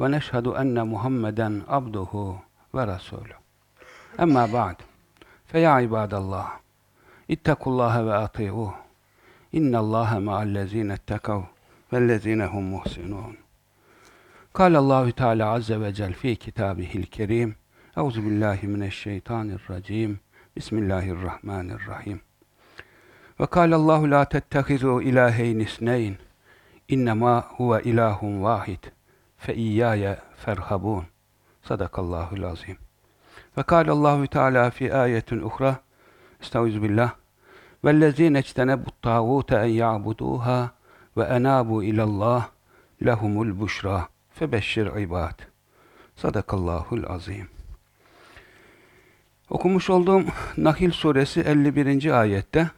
ve neşhedü enne Muhammeden abduhu ve rasulü. Emma ba'd. Fe ya ibadallah. İttekullaha ve atiyuh. İnnallaha ma'allezine ettekav vellezine hum muhsinun. قال الله تعالى عز وجل في كتابه الكريم أعوذ بالله من الشيطان الرجيم بسم الله الرحمن الرحيم وقال الله لا تتخذوا إلهين اثنين إنما هو إله واحد fe iyyaya ferhabun. Sadakallahul azim. Ve kâle Allahu Teala fi ayetin uhra Estağfirullah. Vellezîne ectenebut tağûte en ya'budûhâ ve enâbu ilallah lehumul buşra febeşşir ibad. Sadakallahul azim. Okumuş olduğum Nahil suresi 51. ayette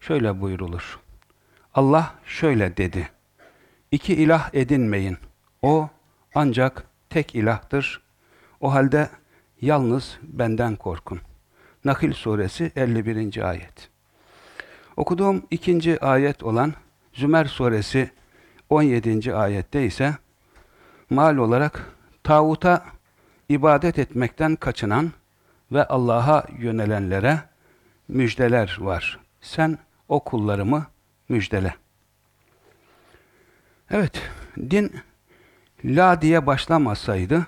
şöyle buyrulur. Allah şöyle dedi. İki ilah edinmeyin. O ancak tek ilahtır. O halde yalnız benden korkun. Nahil suresi 51. ayet. Okuduğum ikinci ayet olan Zümer suresi 17. ayette ise mal olarak tağuta ibadet etmekten kaçınan ve Allah'a yönelenlere müjdeler var. Sen o kullarımı müjdele. Evet, din la diye başlamasaydı,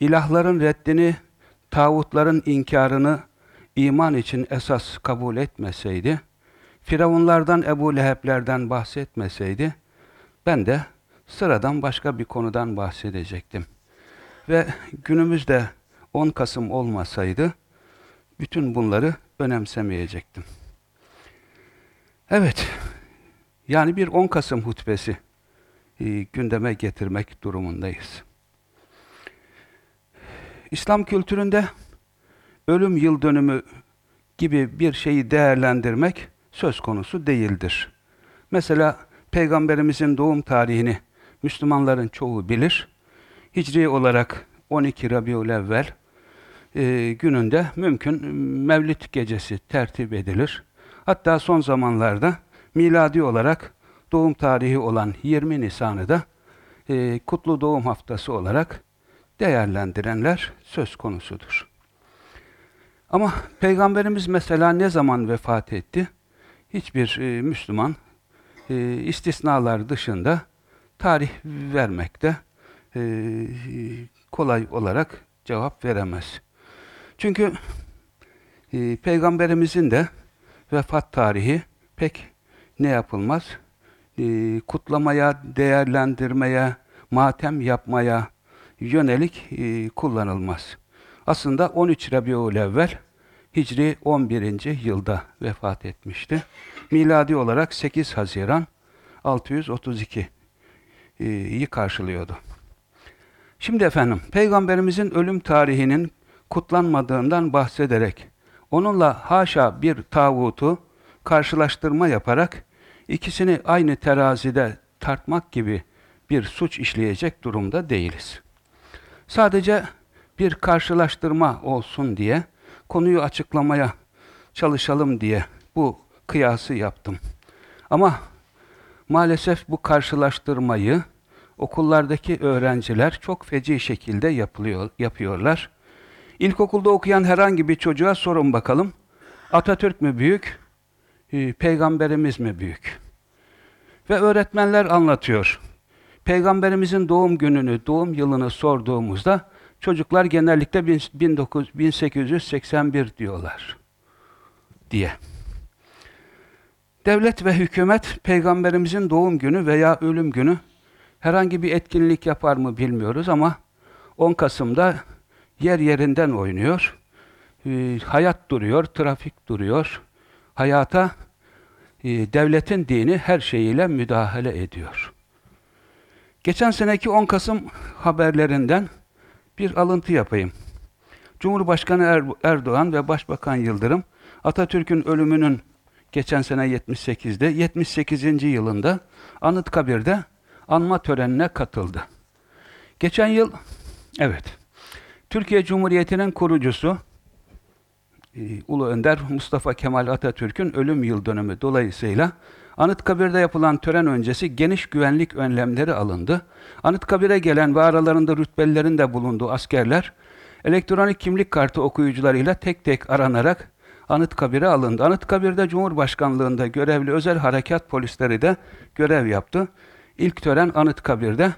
ilahların reddini, tağutların inkarını iman için esas kabul etmeseydi, Firavunlardan, Ebu Leheb'lerden bahsetmeseydi, ben de sıradan başka bir konudan bahsedecektim. Ve günümüzde 10 Kasım olmasaydı, bütün bunları önemsemeyecektim. Evet, yani bir 10 Kasım hutbesi e, gündeme getirmek durumundayız. İslam kültüründe ölüm yıl dönümü gibi bir şeyi değerlendirmek söz konusu değildir. Mesela Peygamberimizin doğum tarihini Müslümanların çoğu bilir. Hicri olarak 12 Rabiülevvel e, gününde mümkün Mevlid gecesi tertip edilir. Hatta son zamanlarda miladi olarak doğum tarihi olan 20 Nisan'ı da e, Kutlu Doğum Haftası olarak değerlendirenler söz konusudur. Ama Peygamberimiz mesela ne zaman vefat etti? Hiçbir e, Müslüman e, istisnalar dışında tarih vermekte e, kolay olarak cevap veremez. Çünkü e, Peygamberimizin de vefat tarihi pek ne yapılmaz? E, kutlamaya, değerlendirmeye, matem yapmaya yönelik e, kullanılmaz. Aslında 13 Rabiülevvel Hicri 11. yılda vefat etmişti. Miladi olarak 8 Haziran 632 iyi karşılıyordu. Şimdi efendim, Peygamberimizin ölüm tarihinin kutlanmadığından bahsederek, onunla haşa bir tağutu karşılaştırma yaparak, ikisini aynı terazide tartmak gibi bir suç işleyecek durumda değiliz. Sadece bir karşılaştırma olsun diye, konuyu açıklamaya çalışalım diye bu kıyası yaptım. Ama maalesef bu karşılaştırmayı okullardaki öğrenciler çok feci şekilde yapılıyor, yapıyorlar. İlkokulda okuyan herhangi bir çocuğa sorun bakalım. Atatürk mü büyük, e, peygamberimiz mi büyük? Ve öğretmenler anlatıyor. Peygamberimizin doğum gününü, doğum yılını sorduğumuzda çocuklar genellikle 1881 diyorlar diye. Devlet ve hükümet peygamberimizin doğum günü veya ölüm günü herhangi bir etkinlik yapar mı bilmiyoruz ama 10 Kasım'da yer yerinden oynuyor. E, hayat duruyor, trafik duruyor. Hayata devletin dini her şeyiyle müdahale ediyor. Geçen seneki 10 Kasım haberlerinden bir alıntı yapayım. Cumhurbaşkanı er Erdoğan ve Başbakan Yıldırım Atatürk'ün ölümünün geçen sene 78'de 78. yılında Anıtkabir'de anma törenine katıldı. Geçen yıl evet Türkiye Cumhuriyeti'nin kurucusu e, Ulu Önder Mustafa Kemal Atatürk'ün ölüm yıl dönümü dolayısıyla Anıtkabir'de yapılan tören öncesi geniş güvenlik önlemleri alındı. Anıtkabir'e gelen ve aralarında rütbelilerin de bulunduğu askerler elektronik kimlik kartı okuyucularıyla tek tek aranarak Anıtkabir'e alındı. Anıtkabir'de Cumhurbaşkanlığında görevli özel harekat polisleri de görev yaptı. İlk tören Anıtkabir'de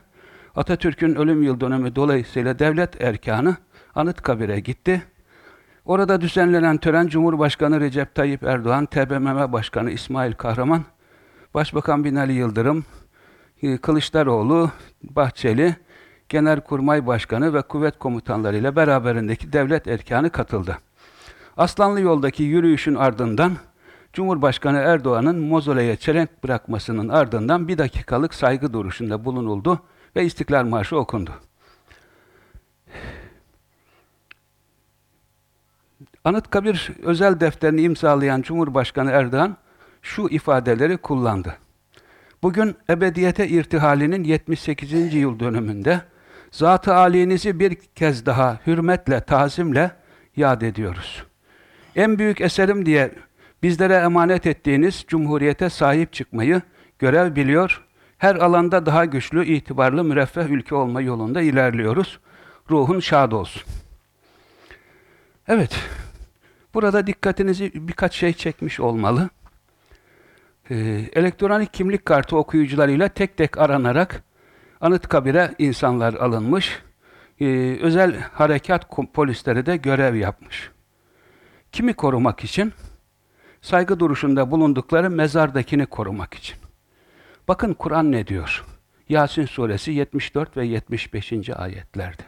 Atatürk'ün ölüm yıl dönümü dolayısıyla devlet erkanı Anıtkabir'e gitti. Orada düzenlenen tören Cumhurbaşkanı Recep Tayyip Erdoğan, TBMM Başkanı İsmail Kahraman, Başbakan Binali Yıldırım, e, Kılıçdaroğlu, Bahçeli, Genelkurmay Başkanı ve kuvvet komutanlarıyla beraberindeki devlet erkanı katıldı. Aslanlı yoldaki yürüyüşün ardından Cumhurbaşkanı Erdoğan'ın mozoleye çelenk bırakmasının ardından bir dakikalık saygı duruşunda bulunuldu ve İstiklal Marşı okundu. Anıtkabir özel defterini imzalayan Cumhurbaşkanı Erdoğan şu ifadeleri kullandı. Bugün ebediyete irtihalinin 78. yıl dönümünde Zat-ı Ali'nizi bir kez daha hürmetle, tazimle yad ediyoruz. En büyük eserim diye bizlere emanet ettiğiniz Cumhuriyete sahip çıkmayı görev biliyor, her alanda daha güçlü, itibarlı, müreffeh ülke olma yolunda ilerliyoruz. Ruhun şad olsun. Evet, burada dikkatinizi birkaç şey çekmiş olmalı. Ee, elektronik kimlik kartı okuyucularıyla tek tek aranarak Anıtkabir'e insanlar alınmış. Ee, özel harekat polisleri de görev yapmış. Kimi korumak için? Saygı duruşunda bulundukları mezardakini korumak için. Bakın Kur'an ne diyor? Yasin suresi 74 ve 75. ayetlerde.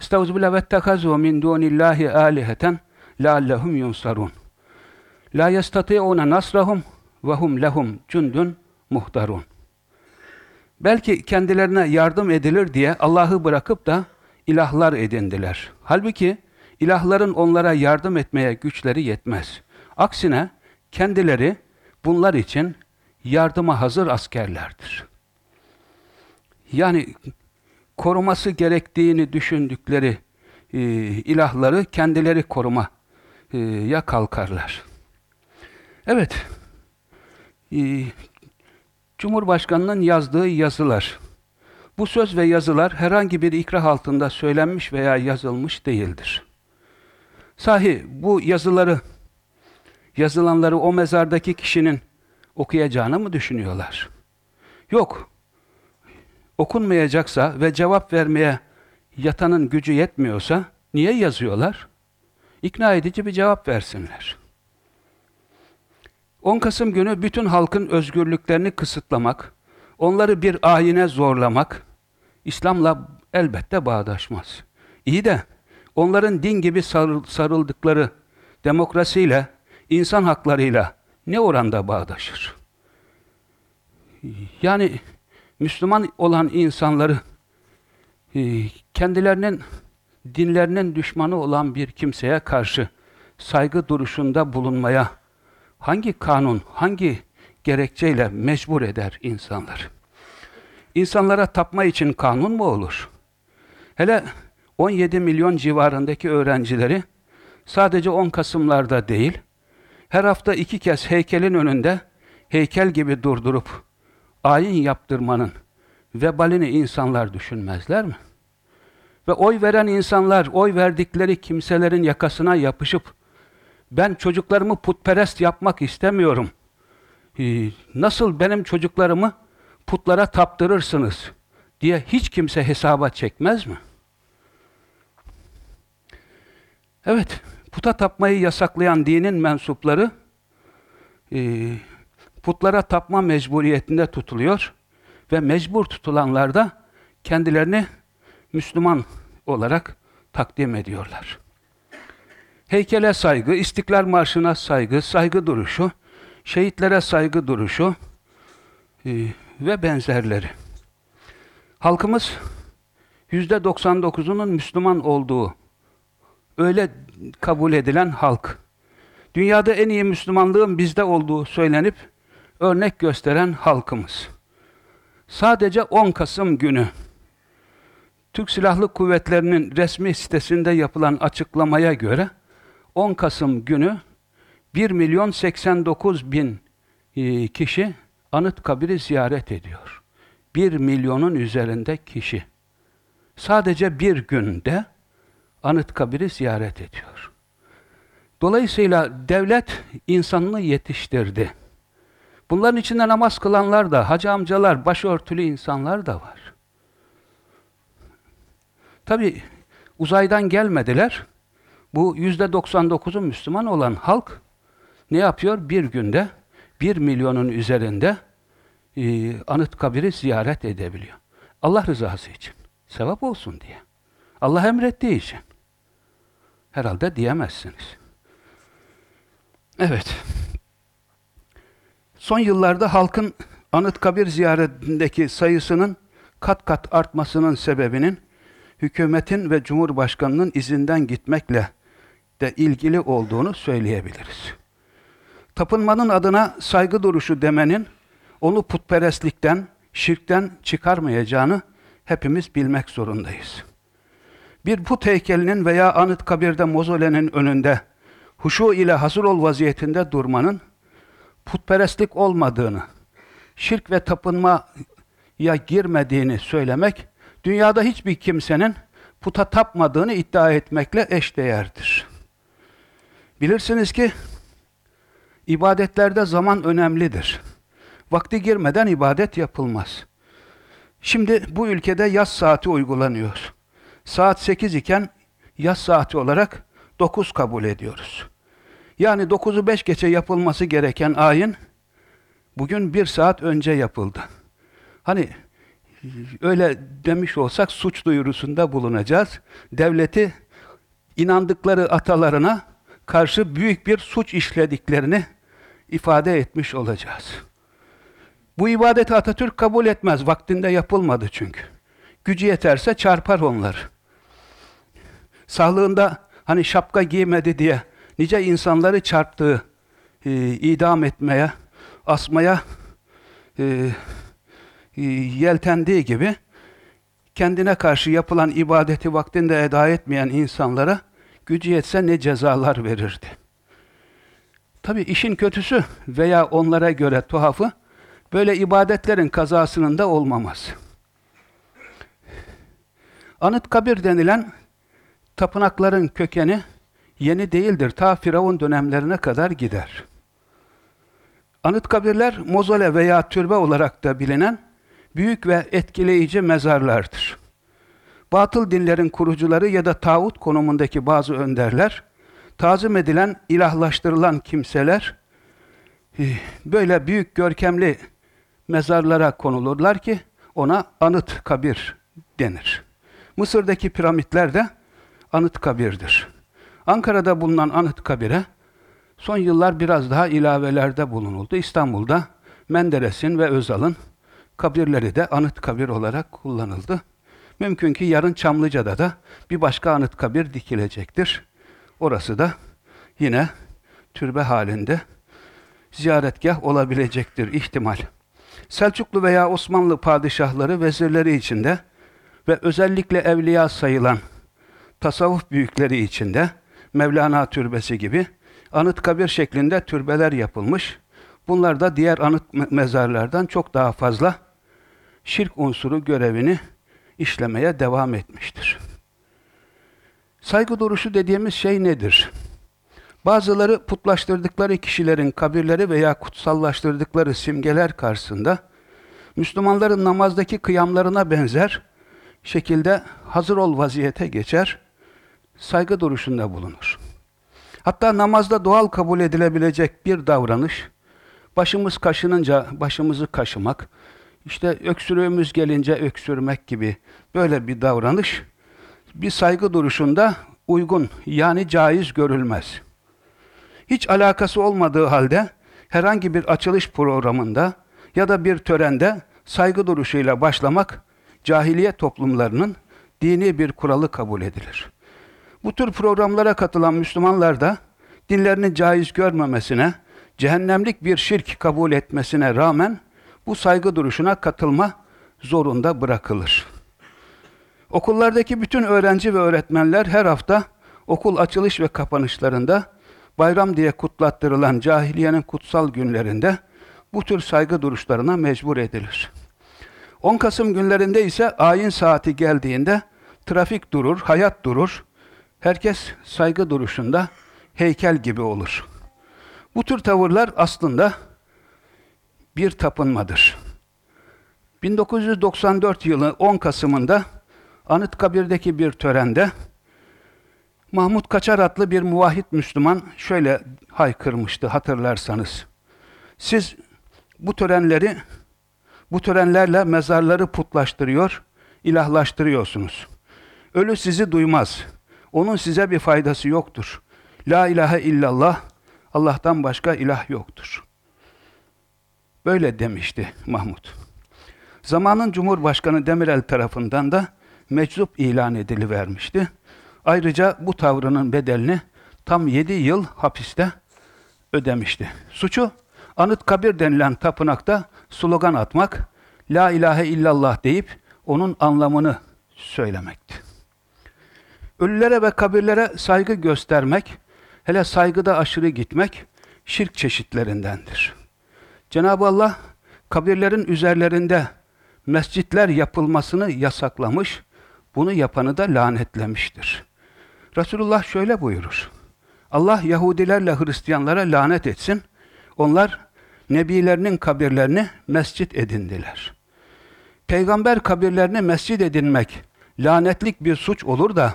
Estağfirullah ve tehazu min dunillahi aliheten leallehum yunsarun. La yestati'une nasrahum ve hum lehum cundun muhtarun. Belki kendilerine yardım edilir diye Allah'ı bırakıp da ilahlar edindiler. Halbuki ilahların onlara yardım etmeye güçleri yetmez. Aksine kendileri bunlar için yardıma hazır askerlerdir. Yani koruması gerektiğini düşündükleri e, ilahları kendileri koruma ya kalkarlar. Evet, e, Cumhurbaşkanının yazdığı yazılar. Bu söz ve yazılar herhangi bir ikrah altında söylenmiş veya yazılmış değildir. Sahi bu yazıları, yazılanları o mezardaki kişinin okuyacağını mı düşünüyorlar? Yok. Okunmayacaksa ve cevap vermeye yatanın gücü yetmiyorsa niye yazıyorlar? İkna edici bir cevap versinler. 10 Kasım günü bütün halkın özgürlüklerini kısıtlamak, onları bir ayine zorlamak İslam'la elbette bağdaşmaz. İyi de onların din gibi sarıldıkları demokrasiyle, insan haklarıyla ne oranda bağdaşır? Yani Müslüman olan insanları e, kendilerinin dinlerinin düşmanı olan bir kimseye karşı saygı duruşunda bulunmaya hangi kanun, hangi gerekçeyle mecbur eder insanlar? İnsanlara tapma için kanun mu olur? Hele 17 milyon civarındaki öğrencileri sadece 10 Kasımlarda değil, her hafta iki kez heykelin önünde heykel gibi durdurup ayin yaptırmanın vebalini insanlar düşünmezler mi? Ve oy veren insanlar, oy verdikleri kimselerin yakasına yapışıp ben çocuklarımı putperest yapmak istemiyorum. Ee, nasıl benim çocuklarımı putlara taptırırsınız diye hiç kimse hesaba çekmez mi? Evet, puta tapmayı yasaklayan dinin mensupları e, putlara tapma mecburiyetinde tutuluyor ve mecbur tutulanlar da kendilerini Müslüman olarak takdim ediyorlar. Heykele saygı, İstiklal Marşı'na saygı, saygı duruşu, şehitlere saygı duruşu e, ve benzerleri. Halkımız yüzde 99'unun Müslüman olduğu öyle kabul edilen halk. Dünyada en iyi Müslümanlığın bizde olduğu söylenip örnek gösteren halkımız. Sadece 10 Kasım günü Türk Silahlı Kuvvetleri'nin resmi sitesinde yapılan açıklamaya göre 10 Kasım günü 1 milyon 89 bin e, kişi Anıtkabir'i ziyaret ediyor. 1 milyonun üzerinde kişi. Sadece bir günde Anıtkabir'i ziyaret ediyor. Dolayısıyla devlet insanını yetiştirdi. Bunların içinde namaz kılanlar da, hacı amcalar, başörtülü insanlar da var. Tabi uzaydan gelmediler. Bu yüzde 99'u Müslüman olan halk ne yapıyor? Bir günde bir milyonun üzerinde e, Anıtkabir'i ziyaret edebiliyor. Allah rızası için. Sevap olsun diye. Allah emrettiği için. Herhalde diyemezsiniz. Evet. Son yıllarda halkın Anıtkabir ziyaretindeki sayısının kat kat artmasının sebebinin hükümetin ve Cumhurbaşkanının izinden gitmekle de ilgili olduğunu söyleyebiliriz. Tapınmanın adına saygı duruşu demenin onu putperestlikten, şirkten çıkarmayacağını hepimiz bilmek zorundayız. Bir put heykelinin veya anıt kabirde mozolenin önünde huşu ile hazır ol vaziyetinde durmanın putperestlik olmadığını, şirk ve tapınmaya girmediğini söylemek, dünyada hiçbir kimsenin puta tapmadığını iddia etmekle eşdeğerdir. Bilirsiniz ki, ibadetlerde zaman önemlidir. Vakti girmeden ibadet yapılmaz. Şimdi bu ülkede yaz saati uygulanıyor. Saat 8 iken yaz saati olarak 9 kabul ediyoruz. Yani 9'u 5 geçe yapılması gereken ayin bugün bir saat önce yapıldı. Hani öyle demiş olsak suç duyurusunda bulunacağız. Devleti inandıkları atalarına karşı büyük bir suç işlediklerini ifade etmiş olacağız. Bu ibadeti Atatürk kabul etmez. Vaktinde yapılmadı çünkü. Gücü yeterse çarpar onlar. Sağlığında hani şapka giymedi diye nice insanları çarptığı, e, idam etmeye, asmaya e, yeltendiği gibi kendine karşı yapılan ibadeti vaktinde eda etmeyen insanlara gücü yetse ne cezalar verirdi. Tabi işin kötüsü veya onlara göre tuhafı böyle ibadetlerin kazasının da olmaması. Anıt kabir denilen tapınakların kökeni yeni değildir. Ta Firavun dönemlerine kadar gider. Anıtkabirler mozole veya türbe olarak da bilinen büyük ve etkileyici mezarlardır. Batıl dinlerin kurucuları ya da tağut konumundaki bazı önderler, tazim edilen, ilahlaştırılan kimseler eh, böyle büyük görkemli mezarlara konulurlar ki ona anıt kabir denir. Mısır'daki piramitler de anıt kabirdir. Ankara'da bulunan anıt kabire son yıllar biraz daha ilavelerde bulunuldu. İstanbul'da Menderes'in ve Özal'ın kabirleri de anıt kabir olarak kullanıldı. Mümkün ki yarın Çamlıca'da da bir başka anıt kabir dikilecektir. Orası da yine türbe halinde ziyaretgah olabilecektir ihtimal. Selçuklu veya Osmanlı padişahları vezirleri içinde ve özellikle evliya sayılan tasavvuf büyükleri içinde Mevlana türbesi gibi anıt kabir şeklinde türbeler yapılmış. Bunlar da diğer anıt mezarlardan çok daha fazla şirk unsuru görevini işlemeye devam etmiştir. Saygı duruşu dediğimiz şey nedir? Bazıları putlaştırdıkları kişilerin kabirleri veya kutsallaştırdıkları simgeler karşısında Müslümanların namazdaki kıyamlarına benzer şekilde hazır ol vaziyete geçer, saygı duruşunda bulunur. Hatta namazda doğal kabul edilebilecek bir davranış, başımız kaşınınca başımızı kaşımak, işte öksürüğümüz gelince öksürmek gibi böyle bir davranış, bir saygı duruşunda uygun yani caiz görülmez. Hiç alakası olmadığı halde herhangi bir açılış programında ya da bir törende saygı duruşuyla başlamak cahiliye toplumlarının dini bir kuralı kabul edilir. Bu tür programlara katılan Müslümanlar da dinlerini caiz görmemesine, cehennemlik bir şirk kabul etmesine rağmen bu saygı duruşuna katılma zorunda bırakılır. Okullardaki bütün öğrenci ve öğretmenler her hafta okul açılış ve kapanışlarında bayram diye kutlattırılan cahiliyenin kutsal günlerinde bu tür saygı duruşlarına mecbur edilir. 10 Kasım günlerinde ise ayin saati geldiğinde trafik durur, hayat durur. Herkes saygı duruşunda heykel gibi olur. Bu tür tavırlar aslında bir tapınmadır. 1994 yılı 10 Kasım'ında Anıtkabir'deki bir törende Mahmut Kaçar adlı bir muvahhid Müslüman şöyle haykırmıştı hatırlarsanız. Siz bu törenleri, bu törenlerle mezarları putlaştırıyor, ilahlaştırıyorsunuz. Ölü sizi duymaz. Onun size bir faydası yoktur. La ilahe illallah, Allah'tan başka ilah yoktur. Böyle demişti Mahmut. Zamanın Cumhurbaşkanı Demirel tarafından da meczup ilan edilivermişti. Ayrıca bu tavrının bedelini tam 7 yıl hapiste ödemişti. Suçu Anıtkabir denilen tapınakta slogan atmak, La ilahe illallah deyip onun anlamını söylemekti. Ölülere ve kabirlere saygı göstermek, hele saygıda aşırı gitmek şirk çeşitlerindendir. Cenab-ı Allah kabirlerin üzerlerinde mescitler yapılmasını yasaklamış, bunu yapanı da lanetlemiştir. Resulullah şöyle buyurur. Allah Yahudilerle Hristiyanlara lanet etsin. Onlar nebilerinin kabirlerini mescit edindiler. Peygamber kabirlerini mescit edinmek lanetlik bir suç olur da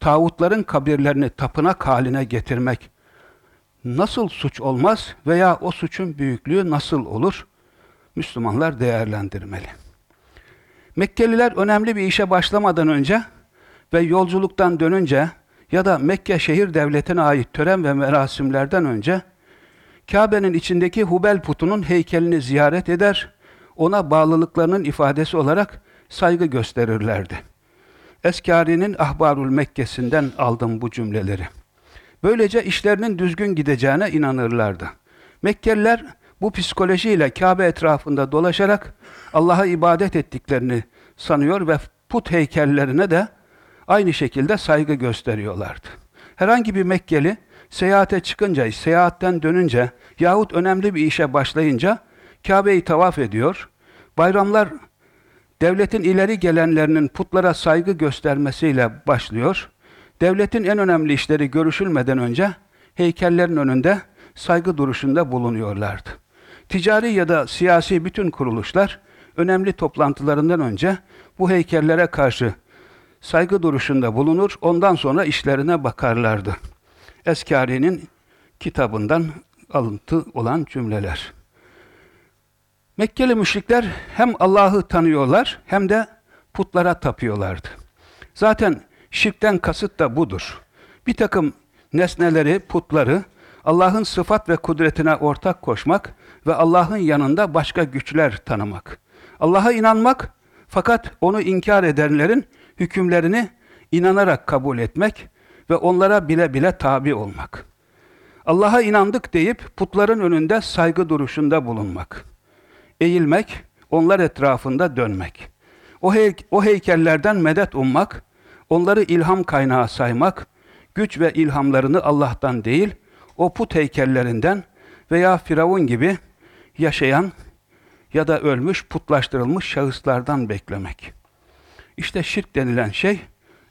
tağutların kabirlerini tapınak haline getirmek nasıl suç olmaz veya o suçun büyüklüğü nasıl olur? Müslümanlar değerlendirmeli. Mekkeliler önemli bir işe başlamadan önce ve yolculuktan dönünce ya da Mekke şehir devletine ait tören ve merasimlerden önce Kabe'nin içindeki Hubel putunun heykelini ziyaret eder, ona bağlılıklarının ifadesi olarak saygı gösterirlerdi. Eskari'nin Ahbarul Mekke'sinden aldım bu cümleleri. Böylece işlerinin düzgün gideceğine inanırlardı. Mekkeliler bu psikolojiyle Kabe etrafında dolaşarak Allah'a ibadet ettiklerini sanıyor ve put heykellerine de aynı şekilde saygı gösteriyorlardı. Herhangi bir Mekkeli seyahate çıkınca, seyahatten dönünce yahut önemli bir işe başlayınca Kabe'yi tavaf ediyor. Bayramlar devletin ileri gelenlerinin putlara saygı göstermesiyle başlıyor. Devletin en önemli işleri görüşülmeden önce heykellerin önünde saygı duruşunda bulunuyorlardı. Ticari ya da siyasi bütün kuruluşlar önemli toplantılarından önce bu heykellere karşı saygı duruşunda bulunur, ondan sonra işlerine bakarlardı. Eskari'nin kitabından alıntı olan cümleler. Mekkeli müşrikler hem Allah'ı tanıyorlar hem de putlara tapıyorlardı. Zaten şirkten kasıt da budur. Bir takım nesneleri, putları Allah'ın sıfat ve kudretine ortak koşmak ve Allah'ın yanında başka güçler tanımak. Allah'a inanmak fakat onu inkar edenlerin hükümlerini inanarak kabul etmek ve onlara bile bile tabi olmak. Allah'a inandık deyip putların önünde saygı duruşunda bulunmak. Eğilmek, onlar etrafında dönmek. O, hey o heykellerden medet ummak, onları ilham kaynağı saymak, güç ve ilhamlarını Allah'tan değil, o put heykellerinden veya Firavun gibi yaşayan ya da ölmüş, putlaştırılmış şahıslardan beklemek. İşte şirk denilen şey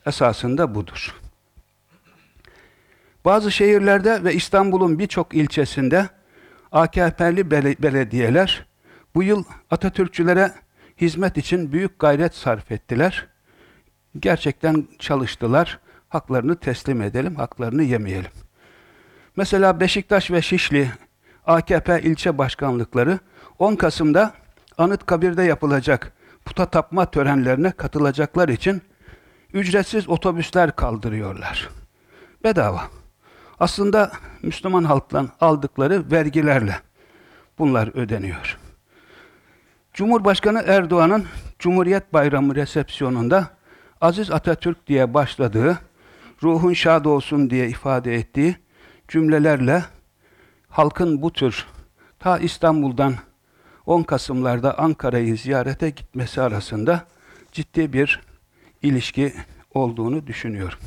esasında budur. Bazı şehirlerde ve İstanbul'un birçok ilçesinde AKP'li belediyeler bu yıl Atatürkçülere hizmet için büyük gayret sarf ettiler. Gerçekten çalıştılar. Haklarını teslim edelim, haklarını yemeyelim. Mesela Beşiktaş ve Şişli AKP ilçe başkanlıkları 10 Kasım'da Anıtkabir'de yapılacak puta tapma törenlerine katılacaklar için ücretsiz otobüsler kaldırıyorlar. Bedava. Aslında Müslüman halktan aldıkları vergilerle bunlar ödeniyor. Cumhurbaşkanı Erdoğan'ın Cumhuriyet Bayramı resepsiyonunda Aziz Atatürk diye başladığı ruhun şad olsun diye ifade ettiği cümlelerle halkın bu tür ta İstanbul'dan 10 Kasımlarda Ankara'yı ziyarete gitmesi arasında ciddi bir ilişki olduğunu düşünüyorum.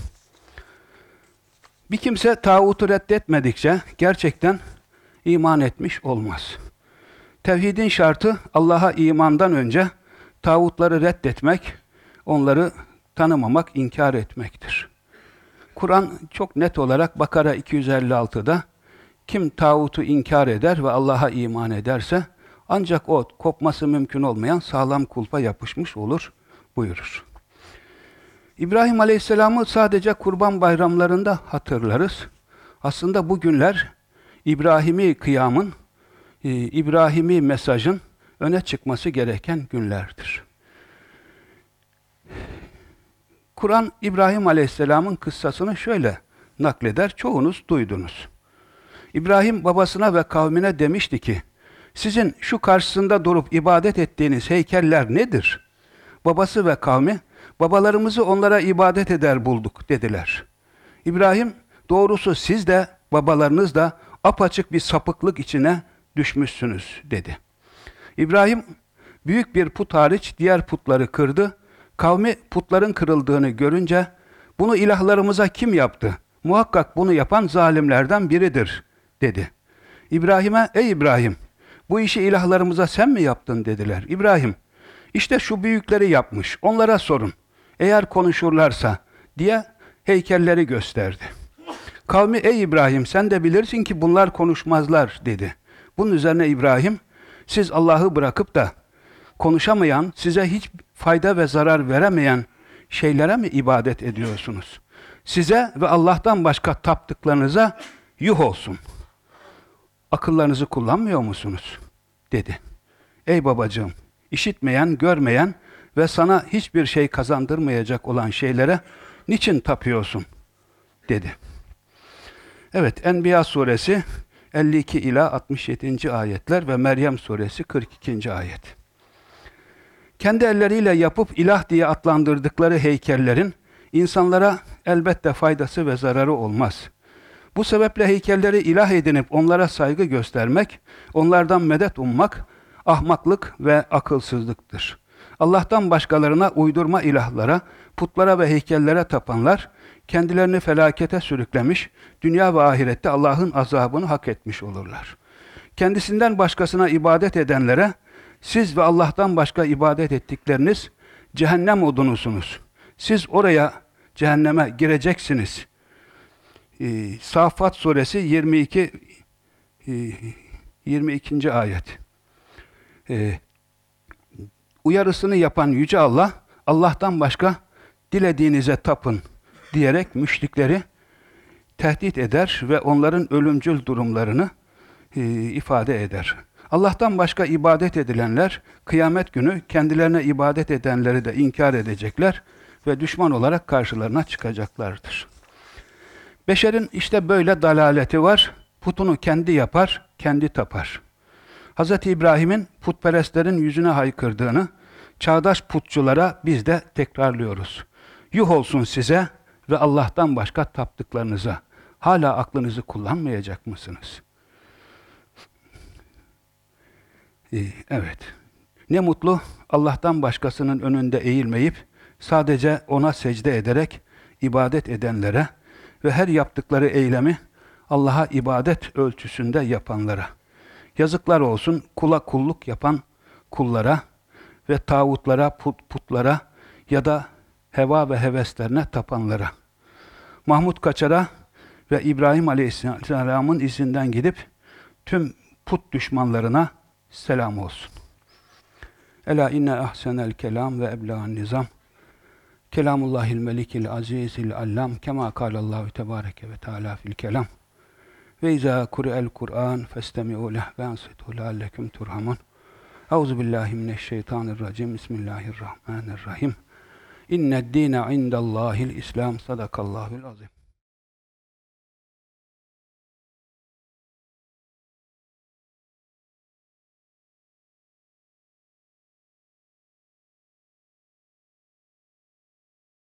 Bir kimse tağutu reddetmedikçe gerçekten iman etmiş olmaz. Tevhidin şartı Allah'a imandan önce tağutları reddetmek, onları tanımamak, inkar etmektir. Kur'an çok net olarak Bakara 256'da kim tağutu inkar eder ve Allah'a iman ederse ancak o kopması mümkün olmayan sağlam kulpa yapışmış olur buyurur. İbrahim Aleyhisselam'ı sadece kurban bayramlarında hatırlarız. Aslında bu günler İbrahimi kıyamın, e, İbrahimi mesajın öne çıkması gereken günlerdir. Kur'an İbrahim Aleyhisselam'ın kıssasını şöyle nakleder, çoğunuz duydunuz. İbrahim babasına ve kavmine demişti ki, sizin şu karşısında durup ibadet ettiğiniz heykeller nedir? Babası ve kavmi, babalarımızı onlara ibadet eder bulduk dediler. İbrahim, doğrusu siz de babalarınız da apaçık bir sapıklık içine düşmüşsünüz dedi. İbrahim, büyük bir put hariç diğer putları kırdı. Kavmi putların kırıldığını görünce, bunu ilahlarımıza kim yaptı? Muhakkak bunu yapan zalimlerden biridir, dedi. İbrahim'e, ey İbrahim, bu işi ilahlarımıza sen mi yaptın dediler. İbrahim, işte şu büyükleri yapmış, onlara sorun. Eğer konuşurlarsa diye heykelleri gösterdi. Kavmi ey İbrahim sen de bilirsin ki bunlar konuşmazlar dedi. Bunun üzerine İbrahim siz Allah'ı bırakıp da konuşamayan, size hiç fayda ve zarar veremeyen şeylere mi ibadet ediyorsunuz? Size ve Allah'tan başka taptıklarınıza yuh olsun. Akıllarınızı kullanmıyor musunuz? dedi. Ey babacığım, işitmeyen, görmeyen ve sana hiçbir şey kazandırmayacak olan şeylere niçin tapıyorsun? dedi. Evet, Enbiya suresi 52 ila 67. ayetler ve Meryem suresi 42. ayet. Kendi elleriyle yapıp ilah diye adlandırdıkları heykellerin insanlara elbette faydası ve zararı olmaz. Bu sebeple heykelleri ilah edinip onlara saygı göstermek, onlardan medet ummak, ahmaklık ve akılsızlıktır. Allah'tan başkalarına uydurma ilahlara, putlara ve heykellere tapanlar, kendilerini felakete sürüklemiş, dünya ve ahirette Allah'ın azabını hak etmiş olurlar. Kendisinden başkasına ibadet edenlere, siz ve Allah'tan başka ibadet ettikleriniz cehennem odunusunuz. Siz oraya, cehenneme gireceksiniz. Ee, Safat suresi 22 e, 22. ayet. Ee, uyarısını yapan Yüce Allah, Allah'tan başka dilediğinize tapın diyerek müşrikleri tehdit eder ve onların ölümcül durumlarını e, ifade eder. Allah'tan başka ibadet edilenler kıyamet günü kendilerine ibadet edenleri de inkar edecekler ve düşman olarak karşılarına çıkacaklardır. Beşerin işte böyle dalaleti var. Putunu kendi yapar, kendi tapar. Hz. İbrahim'in putperestlerin yüzüne haykırdığını çağdaş putçulara biz de tekrarlıyoruz. Yuh olsun size ve Allah'tan başka taptıklarınıza. Hala aklınızı kullanmayacak mısınız? Ee, evet. Ne mutlu Allah'tan başkasının önünde eğilmeyip sadece ona secde ederek ibadet edenlere ve her yaptıkları eylemi Allah'a ibadet ölçüsünde yapanlara. Yazıklar olsun kula kulluk yapan kullara ve tağutlara, put, putlara ya da heva ve heveslerine tapanlara. Mahmud Kaçar'a ve İbrahim Aleyhisselam'ın izinden gidip tüm put düşmanlarına selam olsun. Ela inne ahsenel kelam ve ebla'n nizam. Kelamullahil melikil azizil allam kema kâlallahu tebâreke ve teâlâ fil kelam. Ve izâ kuri'el Kur'an festemi'u leh ve ansitu leallekum turhamun. Euzu billahi mineşşeytanirracim. Bismillahirrahmanirrahim. İnned dîne indallâhil İslam. Sadakallâhul azim.